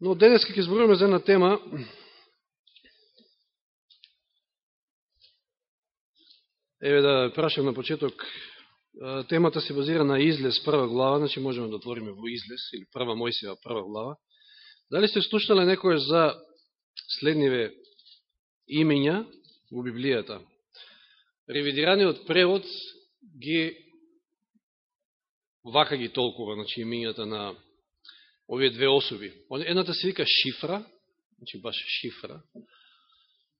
Но денес ќе зборуваме за една тема Еве да прашам на почеток, темата се базира на Излез прва глава, значи можеме да отвориме во Излез, или прва мојсева, прва глава. Дали сте слушнале некој за следниве имења во Библијата? Ревидираниот превод ги вака ги толкува, значи имењата на овие две особи. Едната се вика Шифра, значи баш Шифра,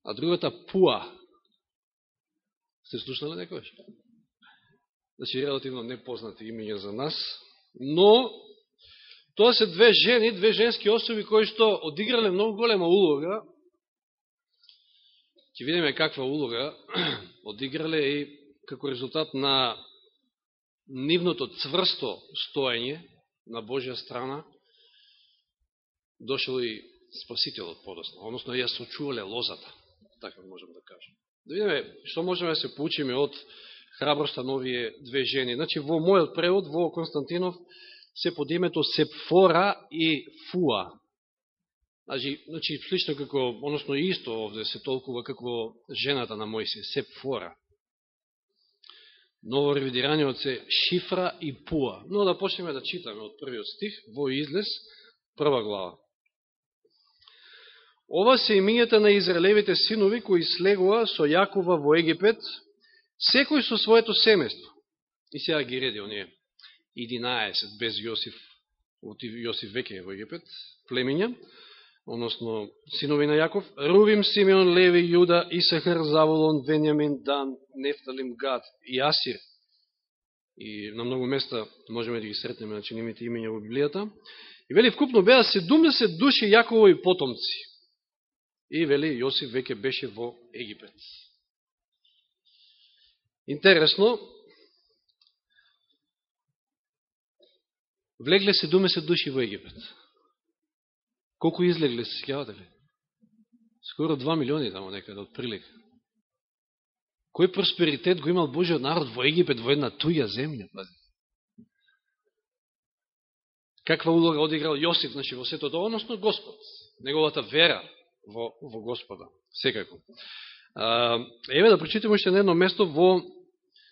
а другата Пуа. Сте слушнале некојаш? Значи, релативно непознати имења за нас, но тоа се две жени, две женски особи кои што одиграле многу голема улога. Ќе видиме каква улога одиграле и како резултат на нивното цврсто стоење на Божја страна, дошел и Спасителот подосно, односно ја сочувале лозата, така можем да кажем. Да видиме што можеме да се поучиме од храброста на овие две жени. Значи, во мојот превод, во Константинов, се под името Сепфора и Фуа. Значи, значи слично како, односно исто овде се толкува како жената на Мојсе, Сепфора. Ново ревидираниот се Шифра и Пуа. Но да почнеме да читаме од првиот стих во Излез, прва глава. Ова се имињата на Израелевите синови кои слегува со Јакова во Египет, секој со своето семејство. И сега ги реди оние 11 без Јосиф, Јосиф веќе во Египет, племиња, односно синови на Јаков, Рувим, Симеон, Леви, Јуда, Исахар, Заволон, Венјамин, Дан, Нефталим, Гад и Асир. И на многу места можеме да ги сретнеме на чинимите имења во Библијата. И вели вкупно беа 70 души Јаковови потомци. И вели Јосиф веќе беше во Египет. Интересно, влегле се 70 души во Египет. Колку излегле се скјавате ли? Скоро 2 милиони тамо некаде да, од прилик. Кој просперитет го имал Божиот народ во Египет, во една туја земја? Пази. Каква улога одиграл Јосиф значи, во сето тоа, односно Господ, неговата вера, во, во Господа, секако. Еве да прочитаме уште на едно место во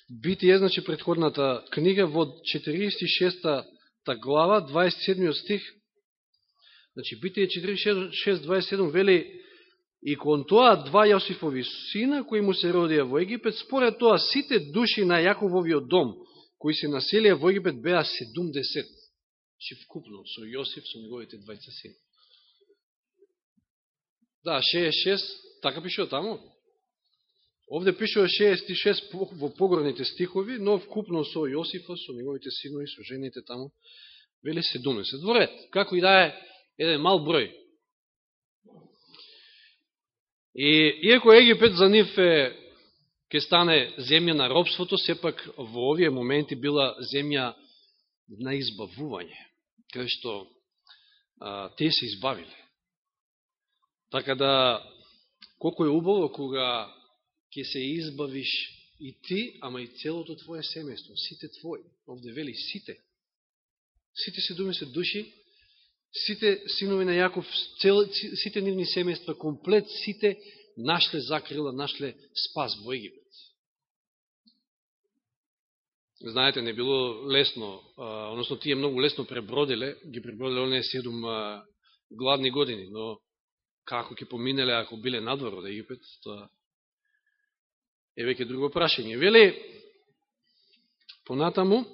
Битие, значи предходната книга, во 46 глава, 27 стих, значи Битие 46-27 вели И кон тоа два Јосифови сина, кои му се родија во Египет, според тоа сите души на Јакововиот дом, кои се населија во Египет, беа 70. Че значи, вкупно со Јосиф, со неговите двајца сина. Да, 66, така пишува таму. Овде пишува 66 во погорните стихови, но вкупно со Јосифа, со неговите синови, со жените таму, вели 70. Дворет, како и да е еден мал број. И иако Египет за нив е ке стане земја на робството, сепак во овие моменти била земја на избавување, кај што а, те се избавиле. Така да, колко е убаво кога ќе се избавиш и ти, ама и целото твое семејство, сите твои. Овде вели сите. Сите се думи се души, сите синови на Јаков, цел, сите нивни семејства, комплет, сите нашле закрила, нашле спас во Египет. Знаете, не било лесно, а, односно тие многу лесно пребродиле, ги пребродиле оние седум а, гладни години, но како ќе поминеле ако биле надвор од Египет, тоа е веќе друго прашање. Вели, понатаму,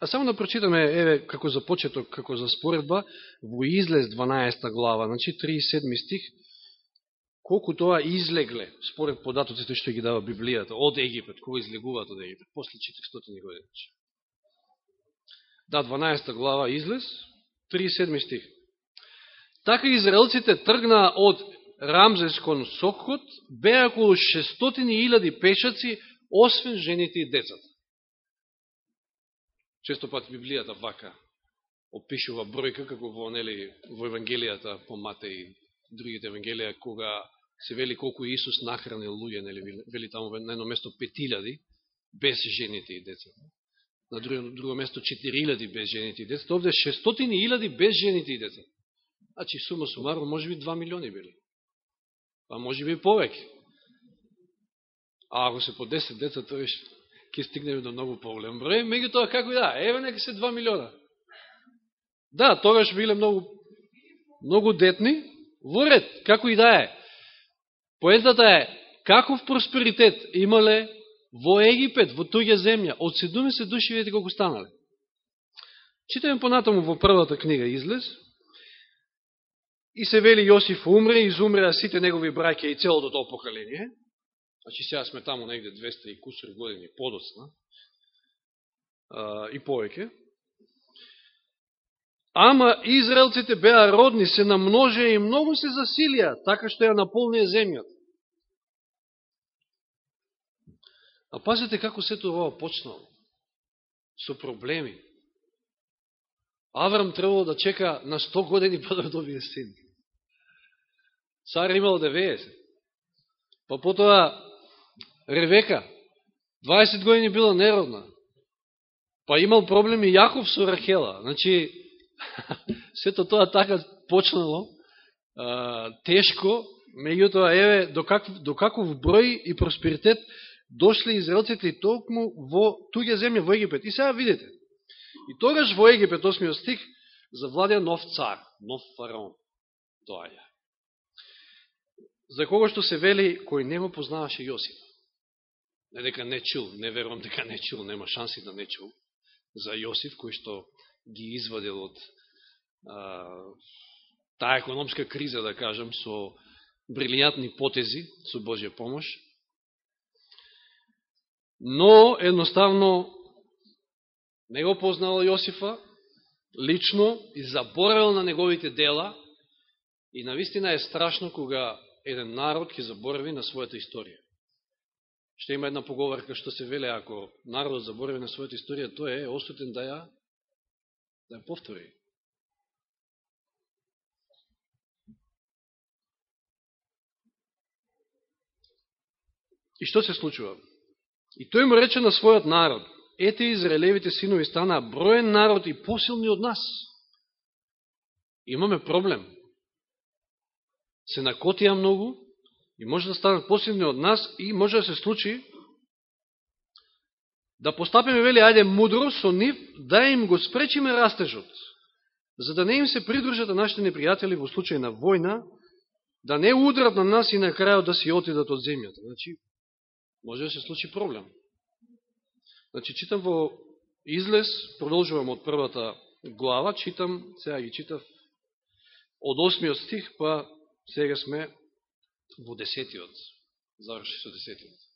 а само да прочитаме, еве, како за почеток, како за споредба, во излез 12 глава, значи 37 стих, колку тоа излегле, според податоците што ги дава Библијата, од Египет, кога излегуваат од Египет, после 400 години. Значи, да, 12 глава излез, 37 стих. Така израелците тргнаа од Рамзес кон Сокхот, беа околу 600.000 пешаци, освен жените и децата. Често пат Библијата вака опишува бројка, како во, нели, во Евангелијата по Матеј и другите Евангелија, кога се вели колку Исус нахранил луѓе, нели, вели таму на едно место 5000 без жените и децата. На друго, друго место 4000 без жените и децата. Овде 600.000 без жените и децата. Значи, сума сумарно, може би 2 милиони били. А може би и повеќе. А ако се по 10 деца, тоа ќе стигнеме до многу поголем број. Меѓу тоа, како и да, еве нека се 2 милиона. Да, тогаш биле многу, многу детни, во ред, како и да е. Поентата е, каков просперитет имале во Египет, во туѓа земја, од 70 души, видите колку станале. Читаме понатаму во првата книга Излез, и се вели Јосиф умре, изумреа сите негови браќа и целото тоа поколение, значи сега сме таму негде 200 и кусори години подоцна, и повеќе, Ама израелците беа родни, се намножија и многу се засилија, така што ја наполнија земјата. А пазете како се тоа почнало. Со проблеми. Аврам требало да чека на 100 години па да добие син. Сара имал 90. Па потоа Ревека, 20 години била неродна. Па имал проблеми Јаков со Рахела. Значи, сето тоа така почнало, а, тешко, меѓутоа, еве, до как, до каков број и просперитет дошли израелците и толкму во туѓа земја, во Египет. И сега видите, и тогаш во Египет, 8 стих, завладеа нов цар, нов фараон. Доаѓа. За кого што се вели, кој не го познаваше Јосиф. Не дека не чул, не верувам дека не чул, нема шанси да не чул за Јосиф, кој што ги извадил од а, таа економска криза, да кажам со брилијантни потези, со Божја помош. Но, едноставно, не го познал Јосифа лично и заборавил на неговите дела и навистина е страшно кога еден народ ќе заборави на својата историја. Ще има една поговорка што се веле, ако народот заборави на својата историја, тој е осутен да ја да ја повтори. И што се случува? И тој му рече на својот народ, ете израелевите синови станаа броен народ и посилни од нас. Имаме проблем. Се накотија многу и може да станат посилни од нас и може да се случи да постапиме, вели, ајде мудро со нив, да им го спречиме растежот, за да не им се придружат нашите непријатели во случај на војна, да не удрат на нас и на крајот да си отидат од земјата. Значи, може да се случи проблем. Значи, читам во излез, продолжувам од првата глава, читам, сега ги читав од осмиот стих, па сега сме во десетиот, заврши со десетиот.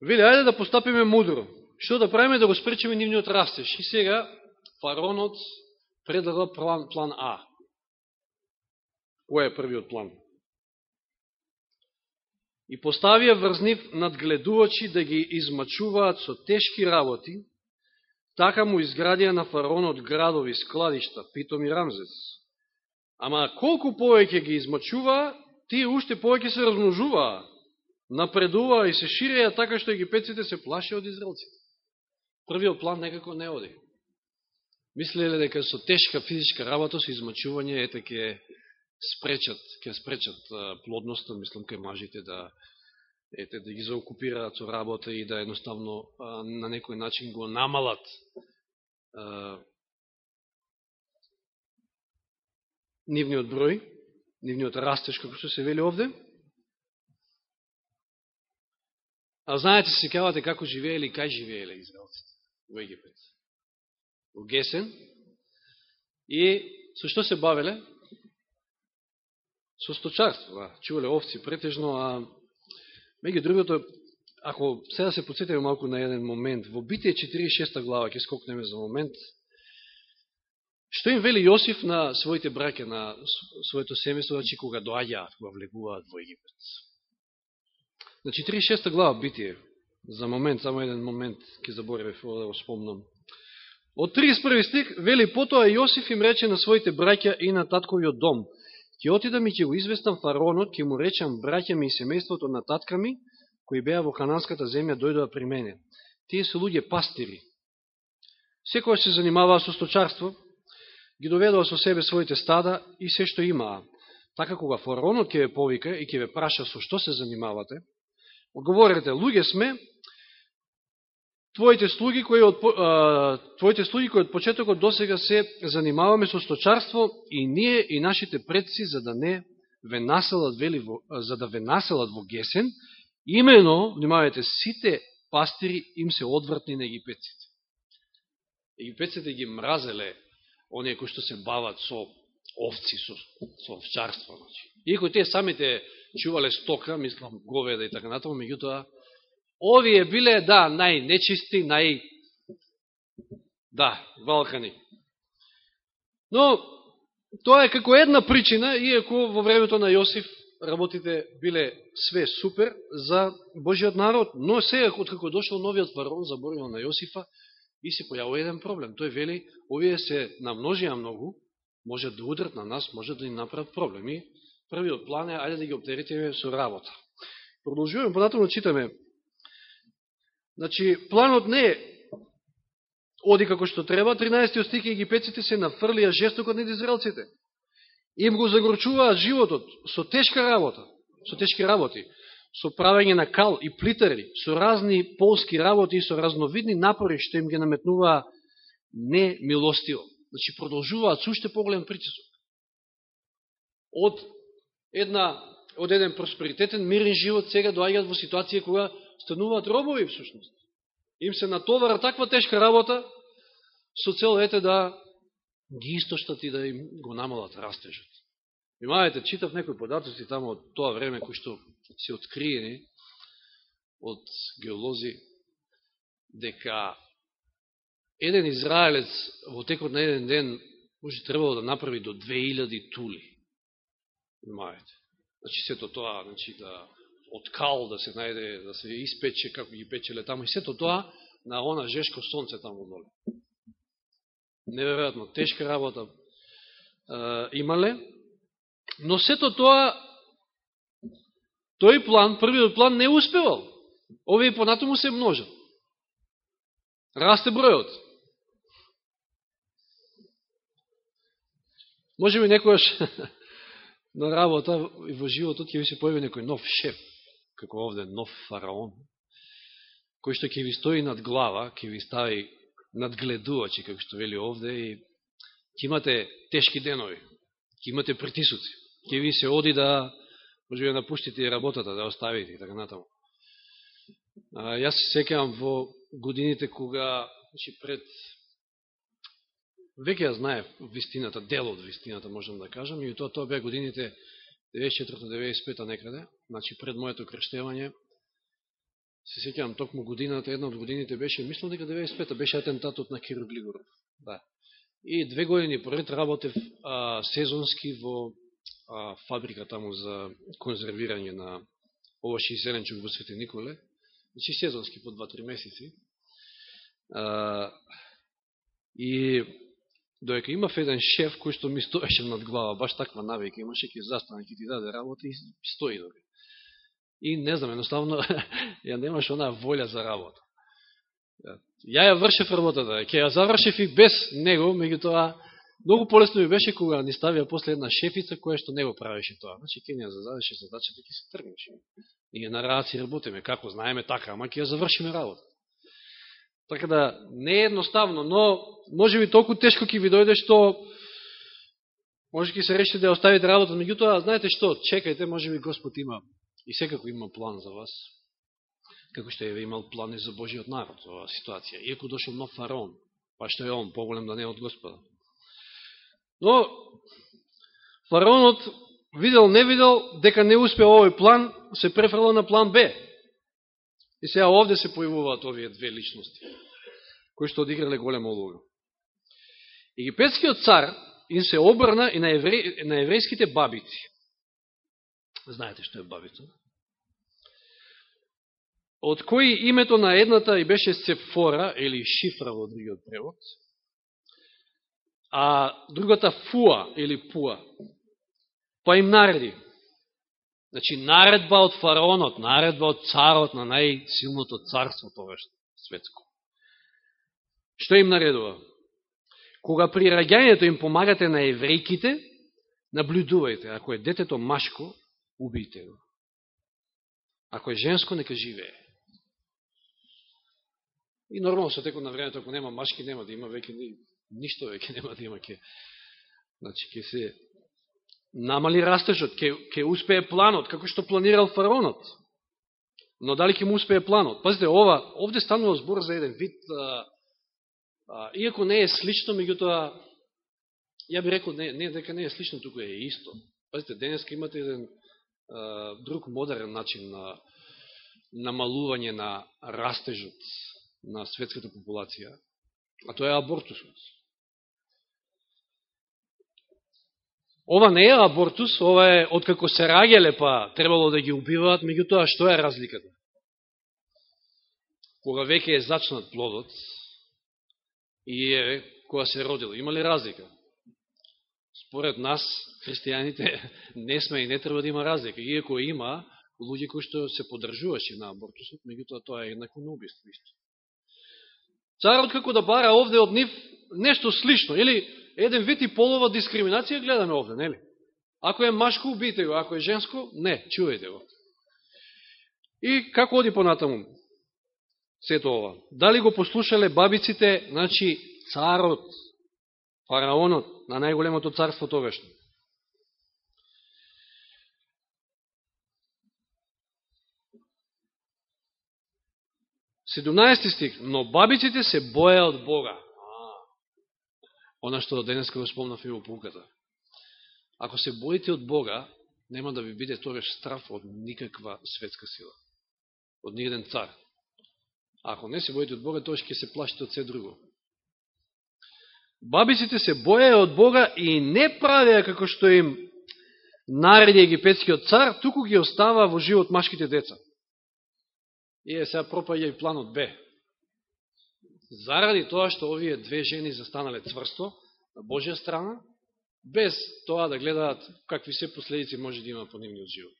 Вели, ајде да постапиме мудро. Што да правиме да го спречиме нивниот растеж? И сега фаронот предлага план, план А. Кој е првиот план? И поставија врзнив надгледувачи да ги измачуваат со тешки работи, така му изградија на фаронот градови, складишта, Питом и Рамзес. Ама колку повеќе ги измачува, тие уште повеќе се размножуваа напредуваа и се ширеја така што египетците се плаше од израелците. Првиот план некако не оди. Мислеле дека со тешка физичка работа, со измачување, ете ке спречат, ке спречат плодноста, мислам, кај мажите да ете да ги заокупираат со работа и да едноставно на некој начин го намалат нивниот број, нивниот растеж, како што се вели овде. А знаете, се кавате како живееле и кај живееле израелците во Египет. Во Гесен. И со што се бавеле? Со сточарство. Чувале овци претежно, а меѓу другото, ако сега да се подсетиме малку на еден момент, во Битие 46 глава, ќе скокнеме за момент, што им вели Јосиф на своите браке, на своето семејство, значи кога доаѓаат, кога влегуваат во Египет. На 46 глава Битие. За момент, само еден момент, ќе заборев да го спомнам. Од 31 стих, вели, потоа Јосиф им рече на своите браќа и на татковиот дом. Ќе отидам и ќе го известам фаронот, ќе му речам браќа ми и семејството на татка ми, кои беа во хананската земја, дојдоа при мене. Тие се луѓе пастири. Секој се занимаваа со сточарство, ги доведува со себе своите стада и се што имаа. Така кога фараонот ќе ве повика и ќе ве праша со што се занимавате, одговорете, луѓе сме, твоите слуги кои од, а, твоите слуги кои од почетокот до сега се занимаваме со сточарство и ние и нашите предци за да не ве населат вели во, за да ве населат во Гесен, имено, внимавајте, сите пастири им се одвратни на египетците. Египетците ги мразеле оние кои што се бават со овци, со, со овчарство. Значи. Иако те самите чувале стока, мислам говеда и така натаму, меѓутоа, овие биле, да, најнечисти, нај... Да, валкани. Но, тоа е како една причина, иако во времето на Јосиф работите биле све супер за Божиот народ, но сега, откако дошол новиот фараон, заборил на Јосифа, и се појавува еден проблем. Тој вели, овие се намножија многу, може да удрат на нас, може да ни направат проблеми. Првиот план е, ајде да ги обтерите со работа. Продолжуваме, понатаму читаме. Значи, планот не е оди како што треба, 13 стих египетците се нафрлија жестоко над израелците. Им го загорчуваа животот со тешка работа, со тешки работи со правење на кал и плитари, со разни полски работи и со разновидни напори што им ги наметнуваа немилостиво. Значи, продолжуваат суште поголем притисок. Од, една, од еден просперитетен, мирен живот, сега доаѓаат во ситуација кога стануваат робови, всушност. Им се натовара таква тешка работа, со цел, ете, да ги истоштат и да им го намалат растежот. Внимавајте, читав некои податоци тамо од тоа време кои што се откриени од геолози, дека еден израелец во текот на еден ден може требало да направи до 2000 тули. Внимавајте. Значи сето тоа, значи да од кал да се најде, да се испече како ги печеле таму и сето тоа на она жешко сонце таму доле. Неверојатно тешка работа е, имале, Но сето тоа, тој план, првиот план не успевал. Овие понатаму се множат. Расте бројот. Може би некојаш на работа и во животот ќе ви се појави некој нов шеф, како овде нов фараон, кој што ќе ви стои над глава, ќе ви стави надгледувачи, како што вели овде, и ќе имате тешки денови, ќе имате притисоци, ќе ви се оди да може да напуштите работата, да оставите и така натаму. А, јас се секам во годините кога, значи пред веќе ја знае вистината, дел од вистината, можам да кажам, и тоа тоа беа годините 94-95 некаде, значи пред моето крштевање, се секам токму годината, една од годините беше, мислам дека 95-та беше атентатот на Киро Глигоров. Да. И две години поред работев а, сезонски во а, фабрика таму за конзервирање на овоши и зеленчук во Свети Николе, значи сезонски по 2-3 месеци. А, и доека имав еден шеф кој што ми стоеше над глава, баш таква навика имаше, ќе застане, ќе ти даде работа и стои дори. И не знам, едноставно, ја немаш онаа волја за работа. Ја ја вршев работата, ќе ја завршев и без него, меѓутоа, Многу полесно ми беше кога ни ставија после една шефица која што не го правеше тоа. Значи, ќе ни ја зададеше задачата, ќе се тргнеше. Ние на раци работиме, како знаеме така, ама ќе ја завршиме работа. Така да, не е едноставно, но може би толку тешко ќе ви дојде што може ќе се решите да оставите работа, меѓутоа, знаете што, чекајте, може би Господ има и секако има план за вас, како што е имал план и за Божиот народ, ова ситуација. Иако дошол нов фараон, па што е он, поголем да не е од Господа. Но фараонот видел, не видел, дека не успеа овој план, се префрла на план Б. И сега овде се појавуваат овие две личности, кои што одиграле голема улога. Египетскиот цар им се обрна и на, евре, на еврејските бабици. Знаете што е бабица? Од кои името на едната и беше Сефора, или Шифра во другиот превод, а другата фуа или пуа, па им нареди. Значи, наредба од фараонот, наредба од царот на најсилното царство тогаш, светско. Што им наредува? Кога при раѓањето им помагате на еврејките, наблюдувајте. Ако е детето машко, убијте го. Ако е женско, нека живее. И нормално со текот на времето, ако нема машки, нема да има веќе ништо веќе нема да има ке. Значи, ке се намали растежот, ке, ке успее планот, како што планирал фараонот. Но дали ќе му успее планот? Пазите, ова, овде станува збор за еден вид, а, а, иако не е слично, меѓутоа, ја би рекол, не, не дека не е слично, туку е исто. Пазите, денеска имате еден а, друг модерен начин на намалување на растежот на светската популација, а тоа е абортусот. Ова не е абортус, ова е откако се раѓале па требало да ги убиваат, меѓутоа што е разликата? Кога веќе е зачнат плодот и е кога се родил, има ли разлика? Според нас, христијаните, не сме и не треба да има разлика. Иако има луѓе кои што се подржуваше на абортусот, меѓутоа тоа е еднакво на убиство исто. Царот како да бара овде од нив нешто слично, или еден вид и полова дискриминација гледаме овде, нели? Ако е машко, убите го, ако е женско, не, чувајте го. И како оди понатаму? Сето ова. Дали го послушале бабиците, значи царот, фараонот на најголемото царство тогашно? 17 стих, но бабиците се боја од Бога. Она што денеска го спомнав и во пуката. Ако се боите од Бога, нема да ви биде тогаш страф од никаква светска сила. Од ниједен цар. Ако не се боите од Бога, тоа ќе се плашите од се друго. Бабиците се боја од Бога и не правеа како што им нареди египетскиот цар, туку ги остава во живот машките деца. И е сега пропаѓа и планот Б. Заради тоа што овие две жени застанале цврсто на Божја страна, без тоа да гледаат какви се последици може да има по нивниот живот.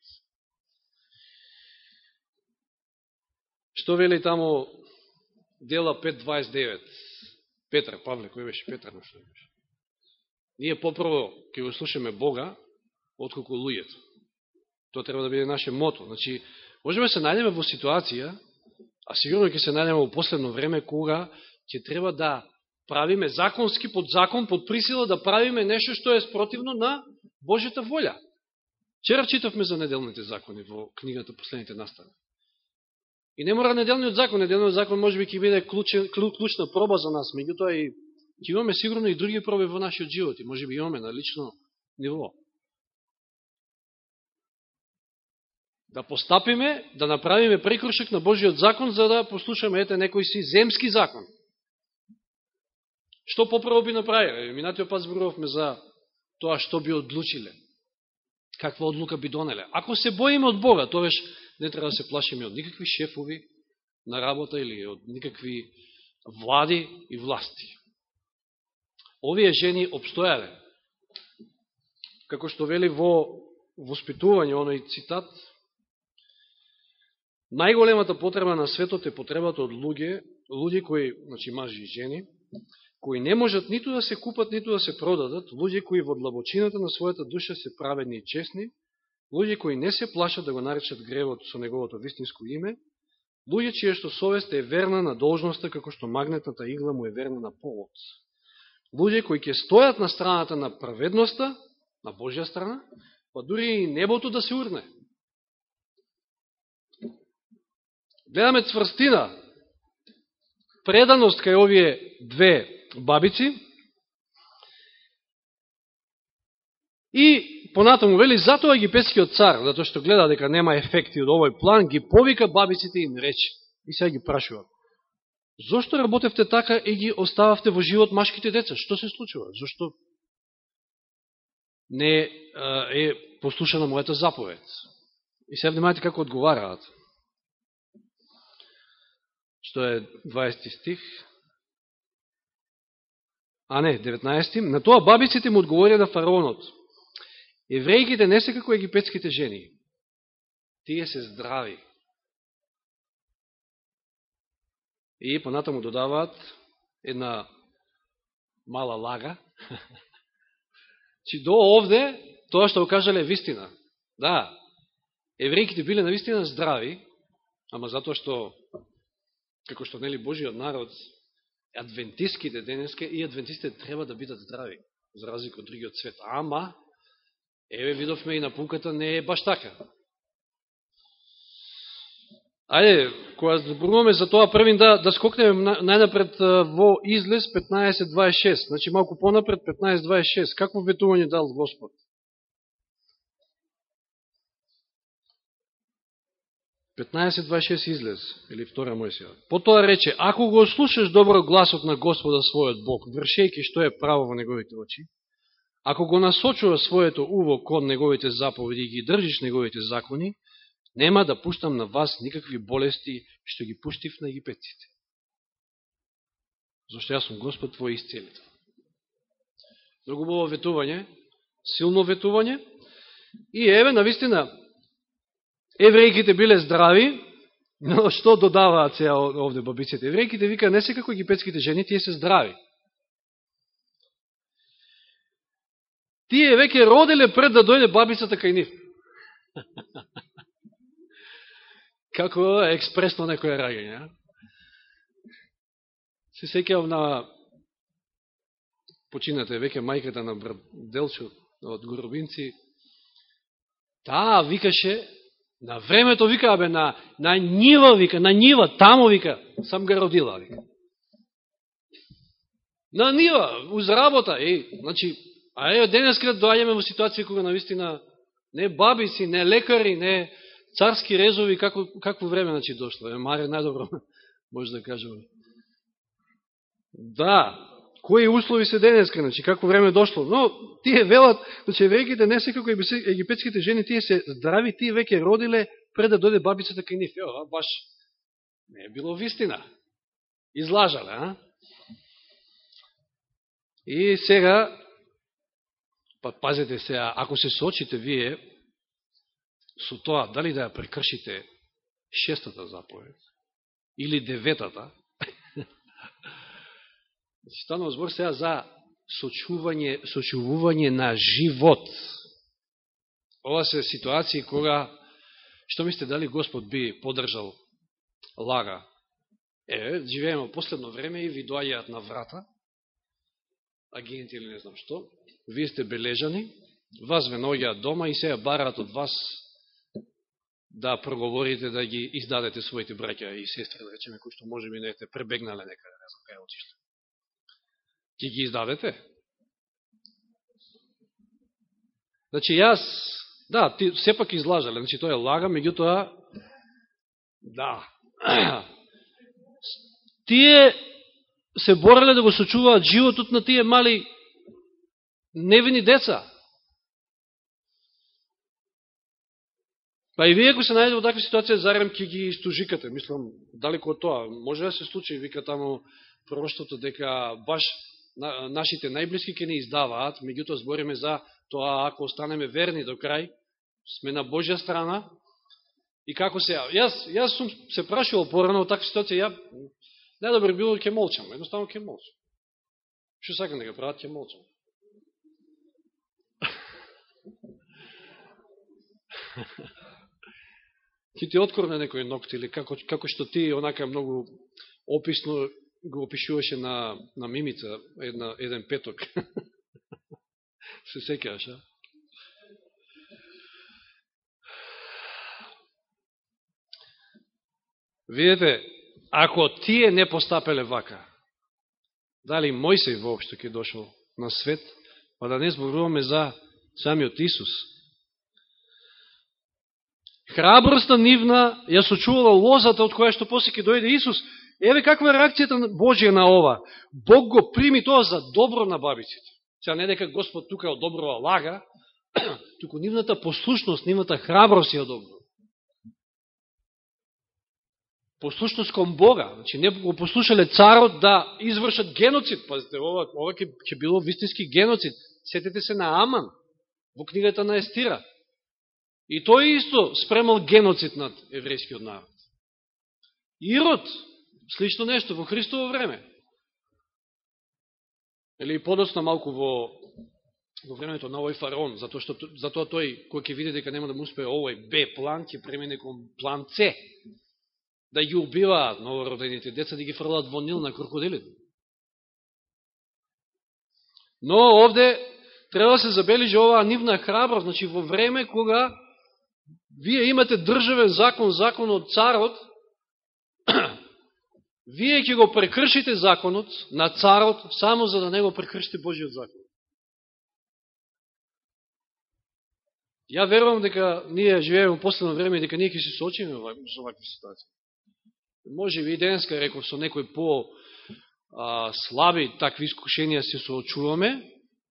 Што вели таму дела 5.29? Петар, Павле, кој беше Петар на што беше? Ние попрво ќе го слушаме Бога, отколку луѓето. Тоа треба да биде наше мото. Значи, можеме да се најдеме во ситуација, а сигурно ќе се најдеме во последно време, кога ќе треба да правиме законски под закон, под присила, да правиме нешто што е спротивно на Божјата волја. Вчера читавме за неделните закони во книгата Последните настави. И не мора неделниот закон, неделниот закон може би ќе биде клучен, клучна проба за нас, меѓутоа и ќе имаме сигурно и други проби во нашиот живот и може би имаме на лично ниво. Да постапиме, да направиме прекрушек на Божиот закон, за да послушаме ете некој си земски закон. Што поправо би направиле? Минатиот пат зборувавме за тоа што би одлучиле. Каква одлука би донеле. Ако се боиме од Бога, тоа не треба да се плашиме од никакви шефови на работа или од никакви влади и власти. Овие жени обстојале. Како што вели во воспитување, оној цитат, Најголемата потреба на светот е потребата од луѓе, луѓе кои, значи мажи и жени, кои не можат ниту да се купат, ниту да се продадат, луѓе кои во длабочината на својата душа се праведни и честни, луѓе кои не се плашат да го наречат гревот со неговото вистинско име, луѓе чија што совест е верна на должноста како што магнетната игла му е верна на полот. Луѓе кои ќе стојат на страната на праведноста, на Божја страна, па дури и небото да се урне. Гледаме цврстина, преданост кај овие две бабици и понатаму вели, затоа египетскиот цар, затоа што гледа дека нема ефекти од овој план, ги повика бабиците и им рече. И сега ги прашува. Зошто работевте така и ги остававте во живот машките деца? Што се случува? Зошто не е послушана мојата заповед? И сега внимајте како одговараат што е 20 стих, а не, 19. На тоа бабиците му одговорија на фараонот. Еврејките не се како египетските жени. Тие се здрави. И понатаму додаваат една мала лага. Чи до овде, тоа што го кажале вистина. Да, еврејките биле на вистина здрави, ама затоа што, како што нели Божиот народ, Адвентиските денеска и адвентистите треба да бидат здрави, за разлика од другиот свет. Ама, еве видовме и напуката не е баш така. Ајде, кога зборуваме за тоа првин да, да скокнеме најнапред во излез 15.26, значи малку понапред 15.26, какво ветување дал Господ? 15.26 излез, или втора Мојсија. Потоа рече, ако го слушаш добро гласот на Господа својот Бог, вршејќи што е право во неговите очи, ако го насочува своето уво кон неговите заповеди и ги држиш неговите закони, нема да пуштам на вас никакви болести што ги пуштив на египетците. Зошто јас сум Господ твој исцелител. Многу убаво ветување, силно ветување, и еве, навистина, еврејките биле здрави, но што додаваат сега овде бабиците? Еврејките вика, не се како египетските жени, тие се здрави. Тие веќе роделе пред да дојде бабицата кај нив. како експресно некој раѓање. Се секјав на починате веќе мајката на Делчо од Горобинци. Таа викаше На времето вика, абе, на, на нива, вика, на нива, тамо, вика, сам га родила, вика. На нива, уз работа, е, значи, а е, денес доаѓаме во ситуација кога наистина не бабици, не лекари, не царски резови, како, какво време, значи, дошло. Е, Маре, најдобро, може да кажем. Да, кои услови се денеска, значи, какво време дошло. Но, тие велат, значи, еврејките не се како египетските жени, тие се здрави, тие веќе родиле пред да дојде бабицата кај нив. Ева, баш не е било вистина. Излажале, а? И сега, па пазете се, ако се сочите вие со тоа, дали да ја прекршите шестата заповед или деветата, станува збор сега за сочување, сочувување на живот. Ова се ситуации кога, што мислите, дали Господ би подржал лага? Е, живееме во последно време и ви доаѓаат на врата, агенти или не знам што, вие сте бележани, вас ве дома и се бараат од вас да проговорите, да ги издадете своите браќа и сестри, да речеме, кои што може би не сте пребегнале некаде, не знам кај отишле. Ки ги издадете? Значи, јас, да, ти сепак излажале, значи, тоа е лага, меѓутоа, да, тие се бореле да го сочуваат животот на тие мали невини деца. Па и вие, ако се најде во таква ситуација, зарем ки ги истужикате. Мислам, далеко од тоа. Може да се случи, вика таму пророштото, дека баш нашите најблиски ке не издаваат, меѓутоа збориме за тоа ако останеме верни до крај, сме на Божја страна, и како се... Јас, јас сум се прашувал порано во таква ситуација, ја најдобро било ќе молчам, едноставно ќе молчам. Што сакам да го прават, ќе молчам. ќе ти откорне некој ногти, или како, како што ти онака многу описно го опишуваше на, на Мимица една, еден петок. Се секаш, а? Видете, ако тие не постапеле вака, дали Мојсей воопшто ќе дошол на свет, па да не зборуваме за самиот Исус. Храброста нивна ја сочувала лозата од која што после ќе дојде Исус, Еве каква е реакцијата Божија на ова. Бог го прими тоа за добро на бабиците. Сега не дека Господ тука добро, лага, туку нивната послушност, нивната храброст е од добро. Послушност кон Бога. Значи, не го послушале царот да извршат геноцид. Пазите, ова, ова ќе, ќе било вистински геноцид. Сетете се на Аман во книгата на Естира. И тој исто спремал геноцид над еврејскиот народ. Ирод слично нешто во Христово време. Или подоцна малку во, во времето на овој фараон, затоа, што, затоа тој, кој ќе види дека нема да му успее овој Б план, ќе премине кон план С, да ги убиваат новородените деца, да ги фрлаат во Нил на крокодилите. Но овде треба да се забележи оваа нивна храброст, значи во време кога вие имате државен закон, закон од царот, вие ќе го прекршите законот на царот само за да не го прекршите Божиот закон. Ја верувам дека ние живееме во последно време и дека ние ќе се соочиме со овакви ситуации. Може би и денеска, реков, со некој по а, слаби такви искушенија се соочуваме,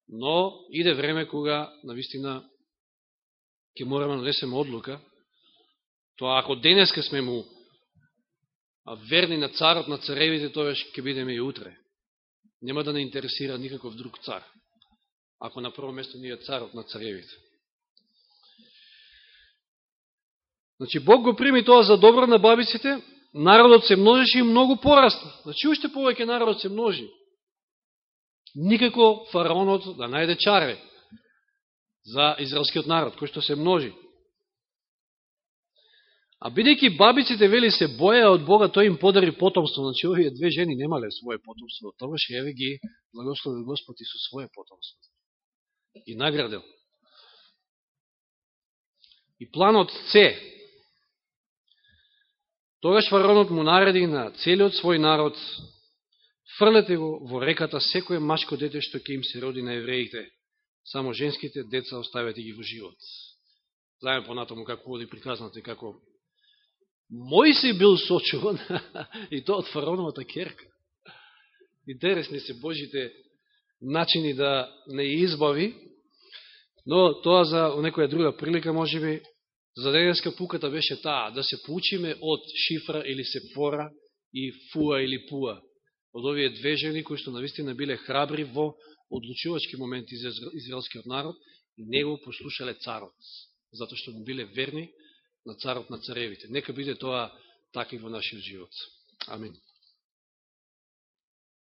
но иде време кога, навистина, ќе мораме да донесеме одлука. Тоа ако денеска сме му верни на царот на царевите, тоа ќе бидеме и утре. Нема да не интересира никаков друг цар. Ако на прво место ние царот на царевите. Значи, Бог го прими тоа за добро на бабиците, народот се множеше и многу порасна. Значи, уште повеќе народот се множи. Никако фараонот да најде чаре за израелскиот народ, кој што се множи. А бидејќи бабиците вели се боја од Бога, тој им подари потомство. Значи, овие две жени немале своје потомство. Тогаш еве ги благослови Господ и со своје потомство. И наградил. И планот С Тогаш фаронот му нареди на целиот свој народ, фрлете го во реката секој машко дете што ќе им се роди на евреите, само женските деца оставете ги во живот. Знаеме понатаму како оди приказната и како Мојси бил сочуван. И тоа од фароновата керка. Интересни се Божите начини да не избави, но тоа за некоја друга прилика може би За денеска пуката беше таа, да се поучиме од Шифра или Сепфора и Фуа или Пуа, од овие две жени кои што навистина биле храбри во одлучувачки моменти за израелскиот народ и него послушале царот, затоа што биле верни на царот на царевите. Нека биде тоа така и во нашиот живот. Амин.